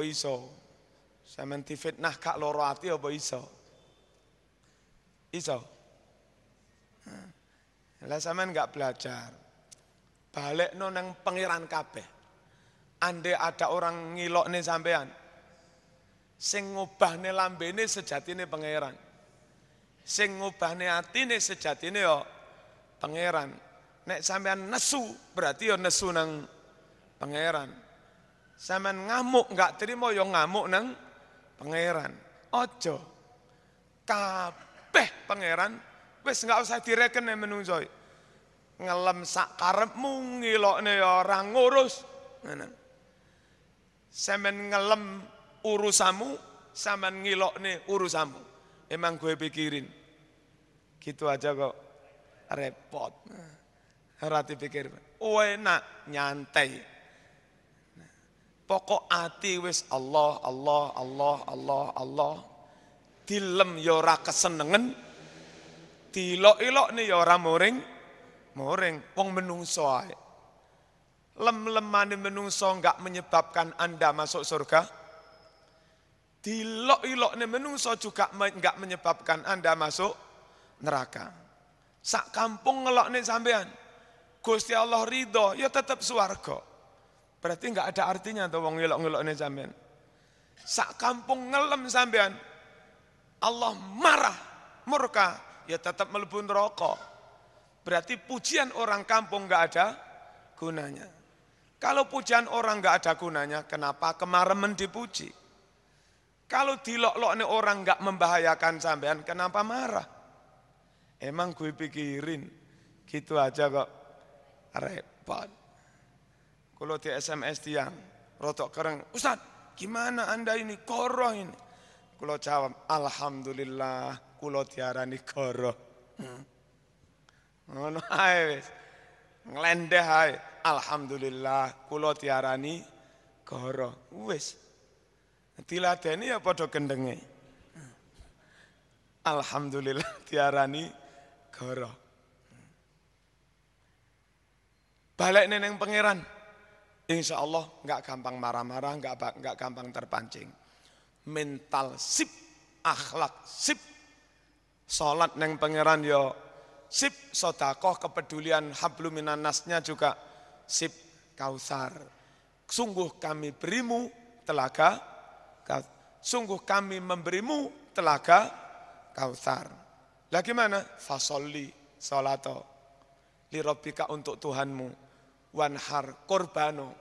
Apa iso? Sampeyan difitnah gak loro ati apa iso? Iso. Lah sampean gak belajar. Balik nang pangeran kabeh. Ande ada orang ngilokne sampean. Sing ngubahne lambene sejatine pangeran. Sing ngubahne atine sejatine yo pangeran. Nek sampean nesu berarti yo nesu nang pangeran. Sampean ngamuk nggak terima yo ngamuk nang pangeran. Ojo. Kabeh pangeran wis nggak usah direken menungso. Ngelem sak karepmu ngilokne ya ora ngurus. Sampean ngelem urusamu, sampean ngilokne urusamu. Emang gue pikirin. Gitu aja kok repot. Ora dipikir. Oh enak, nyantai. Pokok ati wis Allah, Allah, Allah, Allah, Allah. Dilem ya ora kesenengen. Dilok-ilok nih ya ora muring. Muring, wong menungso ae. Lem-lemane menungso enggak menyebabkan Anda masuk surga. Dilok-ilok nih menungso juga enggak menyebabkan Anda masuk neraka. Sak kampung ngelok nih sampean. Gusti Allah ridho, ya tetap suarga. Berarti enggak ada artinya tuh wong ngelok-ngelok nih sampean. Sak kampung ngelem sampean. Allah marah, murka, ya tetap melebur rokok. Berarti pujian orang kampung enggak ada gunanya. Kalau pujian orang enggak ada gunanya, kenapa kemarin dipuji? Kalau dilok-lok nih orang enggak membahayakan sampean, kenapa marah? Emang gue pikirin, gitu aja kok repot. Kalau di SMS tiang, rotok kereng, Ustaz, gimana anda ini, koroh ini? Kalau jawab, Alhamdulillah, kulo diarani koroh. Hmm. Ngono ae wis. Alhamdulillah, kulo diarani koroh. Wis. Diladeni ya padha gendenge. Alhamdulillah diarani goro. Balik neneng pangeran. Insya Allah nggak gampang marah-marah, nggak nggak gampang terpancing. Mental sip, akhlak sip, sholat neng pangeran yo sip, sodakoh kepedulian habluminanasnya juga sip, kausar. Sungguh kami berimu telaga, sungguh kami memberimu telaga kausar. Lah gimana? Fasolli solato. Lirobika untuk Tuhanmu. Wanhar korbano.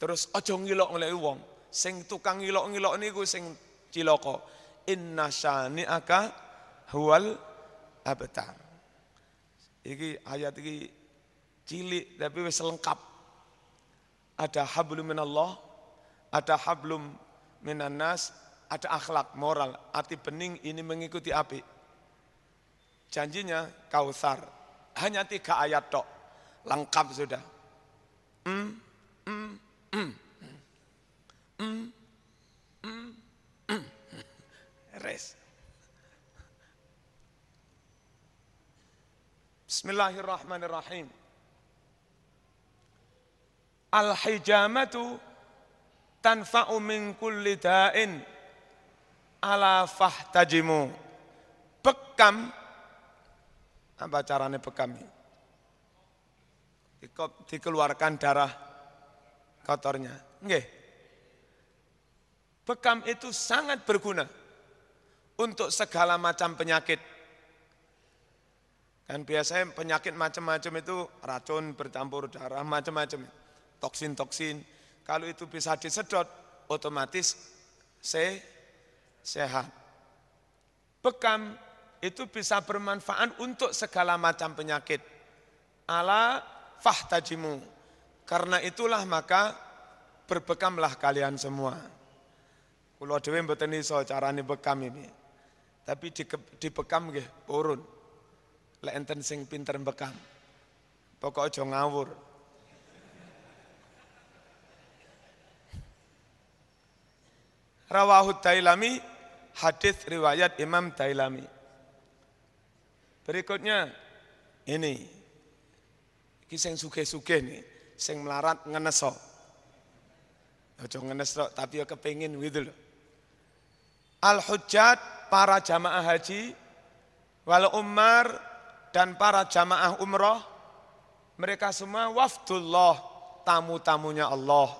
Terus ojo ngilok oleh wong. Sing tukang ngilok-ngilok niku sing ciloko. Inna syani'aka huwal abtar. Iki ayat iki cilik tapi wis lengkap. Ada hablum minallah, ada hablum minan nas, ada akhlak moral, arti bening ini mengikuti api. Janjinya kausar, hanya tiga ayat tok, lengkap sudah. Mm, mm, Res. Bismillahirrahmanirrahim. Al-hijamatu tanfa'u min kulli da'in ala fahtajimu. Bekam, apa caranya bekam? Dikeluarkan darah kotornya. Nggih. Bekam itu sangat berguna untuk segala macam penyakit. Kan biasanya penyakit macam-macam itu racun bercampur darah macam-macam. Toksin-toksin. Kalau itu bisa disedot, otomatis se sehat. Bekam itu bisa bermanfaat untuk segala macam penyakit. Ala fahtajimu. Karena itulah maka berbekamlah kalian semua. Kulo dhewe mboten iso carane bekam ini. Tapi di, di bekam nggih purun. Lek enten sing pinter bekam. Pokok aja ngawur. Rawahud Dailami, hadis riwayat Imam Dailami. Berikutnya ini, ini sing suge-suge nih, sing melarat ngeneso. Ojo ngenes rok, tapi ya kepingin gitu loh. Al-Hujjat, para jamaah haji, wal umar, dan para jamaah umroh, mereka semua wafdullah, tamu-tamunya Allah.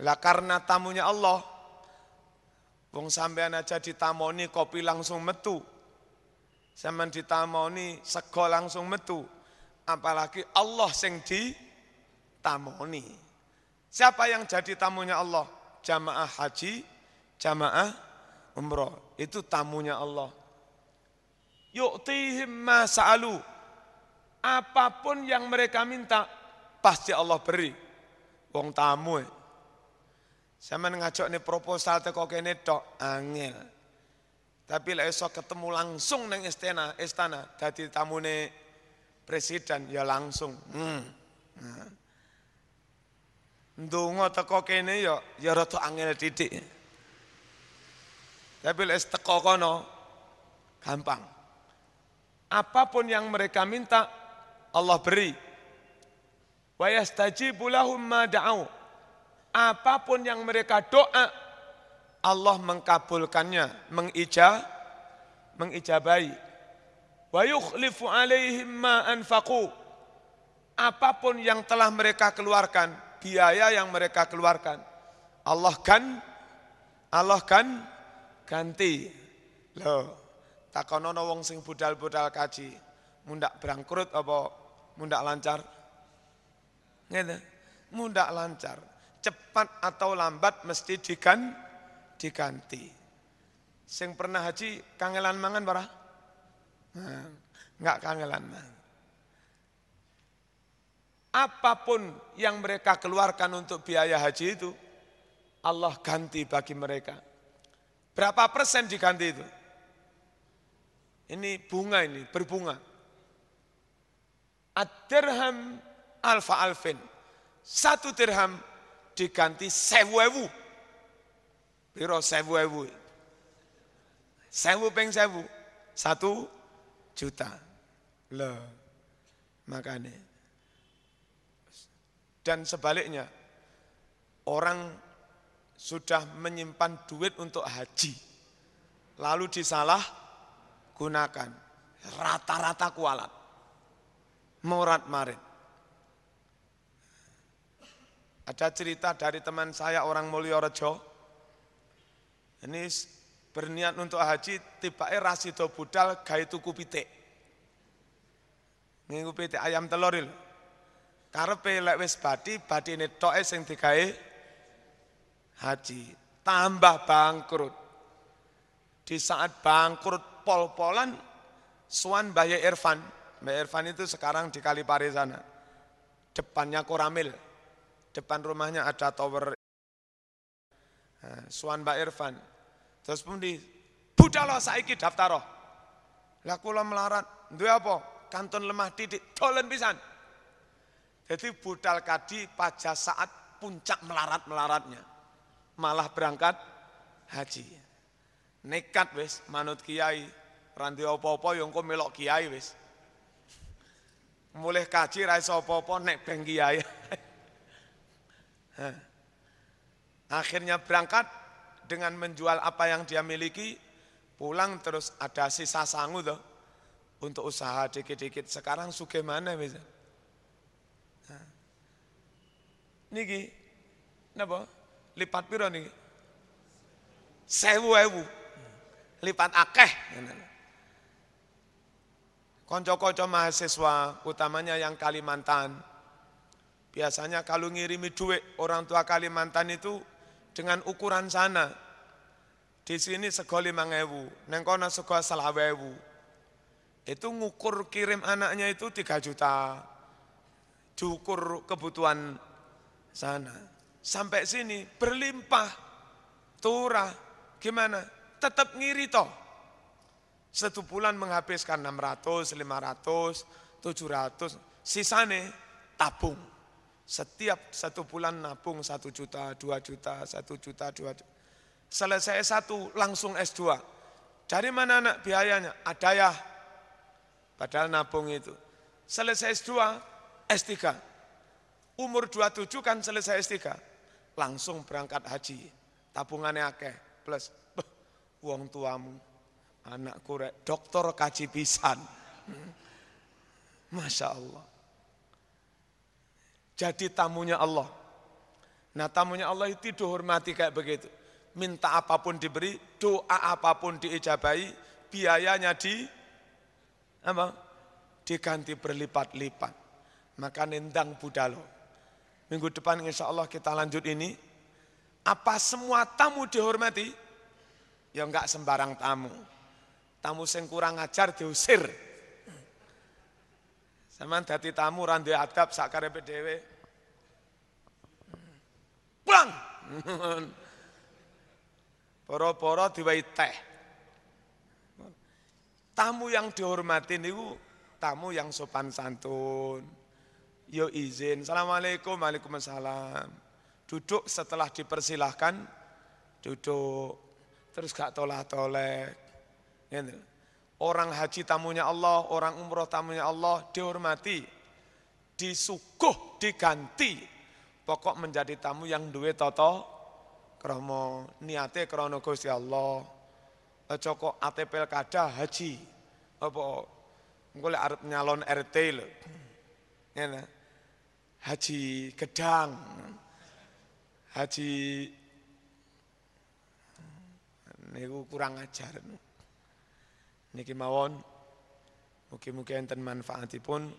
Lah karena tamunya Allah, wong sampean aja ditamoni kopi langsung metu. Sampean ditamoni sego langsung metu. Apalagi Allah sing ditamoni. Siapa yang jadi tamunya Allah? Jamaah haji, jamaah umroh. Itu tamunya Allah. Yu'tihim ma sa'alu. Apa pun yang mereka minta, pasti Allah beri. Wong tamu. Eh. Sama ngajak nih proposal teko kene tok angel. Tapi lah esok ketemu langsung neng istana, istana tamu tamune presiden ya langsung. Hmm. Nah. Ndonga teko kene ya ya rada angel titik. Tapi lek teko kono gampang. Apa pun yang mereka minta Allah beri. Wa yastajibu lahum ma da'u. Apa pun yang mereka doa Allah mengkabulkannya, mengijab mengijabai. Wa yukhlifu alaihim ma anfaqu. Apa pun yang telah mereka keluarkan, biaya yang mereka keluarkan. Allah kan Allah kan ganti. Loh, takonono wong sing budal-budal kaji, mundak berangkrut apa mundak lancar? Ngene, mundak lancar. Cepat atau lambat mesti digan, diganti. Sing pernah haji kangelan mangan para? Nah, enggak kangelan mangan apa pun yang mereka keluarkan untuk biaya haji itu, Allah ganti bagi mereka. Berapa persen diganti itu? Ini bunga ini, berbunga. Ad-dirham alfa alfin. Satu dirham diganti sewu ewu. Biro sewu ewu. Sewu peng sewu. Satu juta. Loh, makanya. Dan sebaliknya, orang sudah menyimpan duit untuk haji, lalu disalah gunakan, rata-rata kualat, morat marit. Ada cerita dari teman saya orang Mulyorejo, ini berniat untuk haji, tiba rasido budal gaya tuku pitik. Ini ayam telur itu Karepe lek wis badi, badine toke sing digawe haji. Tambah bangkrut. Di saat bangkrut pol-polan, Suan Mbah Irfan. Mbah Irfan itu sekarang di Kalipari sana. Depannya Koramil. Depan rumahnya ada tower. Suan Mbah Irfan. Terus pun di budalo saiki daftar. Lah kula melarat, duwe apa? Kanton lemah titik, dolen pisan. Jadi budal kadi pada saat puncak melarat-melaratnya. Malah berangkat haji. Nekat wis manut kiai. Ranti opo-opo yang kau melok kiai wis. Mulai kaji raisa opo-opo nek beng kiai. Akhirnya berangkat dengan menjual apa yang dia miliki, pulang terus ada sisa sangu tuh untuk usaha dikit-dikit. Sekarang suge mana misalnya? Niki, napa? Lipat piro niki? Sewu ewu. Lipat akeh. Konco-konco mahasiswa, utamanya yang Kalimantan, biasanya kalau ngirimi duit orang tua Kalimantan itu dengan ukuran sana. Di sini sego limang ewu, nengkona sego selawe ewu. Itu ngukur kirim anaknya itu 3 juta. Diukur kebutuhan sana. Sampai sini berlimpah, turah, gimana? Tetap ngiri toh. Satu bulan menghabiskan 600, 500, 700, sisane tabung. Setiap satu bulan nabung satu juta, dua juta, satu juta, dua juta. Selesai satu langsung S2. Dari mana anak biayanya? Ada ya. Padahal nabung itu. Selesai S2, S3 umur 27 kan selesai S3. langsung berangkat haji. Tabungannya akeh plus beh, uang tuamu. Anakku rek dokter kaji pisan. Masya Allah. Jadi tamunya Allah. Nah tamunya Allah itu dihormati kayak begitu. Minta apa pun diberi, doa apa pun diijabai, biayanya di apa? Diganti berlipat-lipat. Maka nendang budalo. Minggu depan insya Allah kita lanjut ini. Apa semua tamu dihormati? Ya enggak sembarang tamu. Tamu yang kurang ajar diusir. Sama dati tamu randu adab sakarepe dhewe. Pulang. Poro-poro diwai teh. Tamu yang dihormati niku tamu yang sopan santun. Yo izin, Assalamualaikum, Waalaikumsalam. Duduk setelah dipersilahkan, duduk. Terus gak tolak-tolek. Gitu. Orang haji tamunya Allah, orang umroh tamunya Allah, dihormati. Disuguh, diganti. Pokok menjadi tamu yang duwe toto, kromo niate krono Gusti Allah. Aja kok ATP kada haji. Apa engko arep nyalon RT lho. Ngene. Haji Gedang. Haji niku kurang ajar. Niki mawon mugi-mugi enten manfaatipun.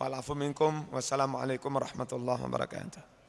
Walafu minkum. Wassalamualaikum warahmatullahi wabarakatuh.